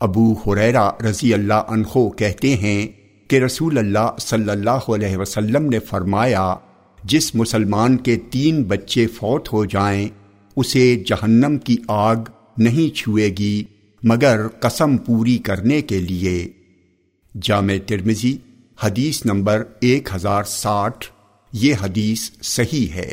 ابو حریرا رضی اللہ عنہ کہتے ہیں کہ رسول اللہ صلی اللہ علیہ وسلم نے فرمایا، جس مسلمان کے تین بچے فوت ہو جائیں، اسے جہنم کی آگ نہیں چھوئے گی، مگر قسم پوری کرنے کے لیے۔ جامع ترمزی حدیث نمبر ایک ہزار ساٹھ، یہ حدیث صحیح ہے۔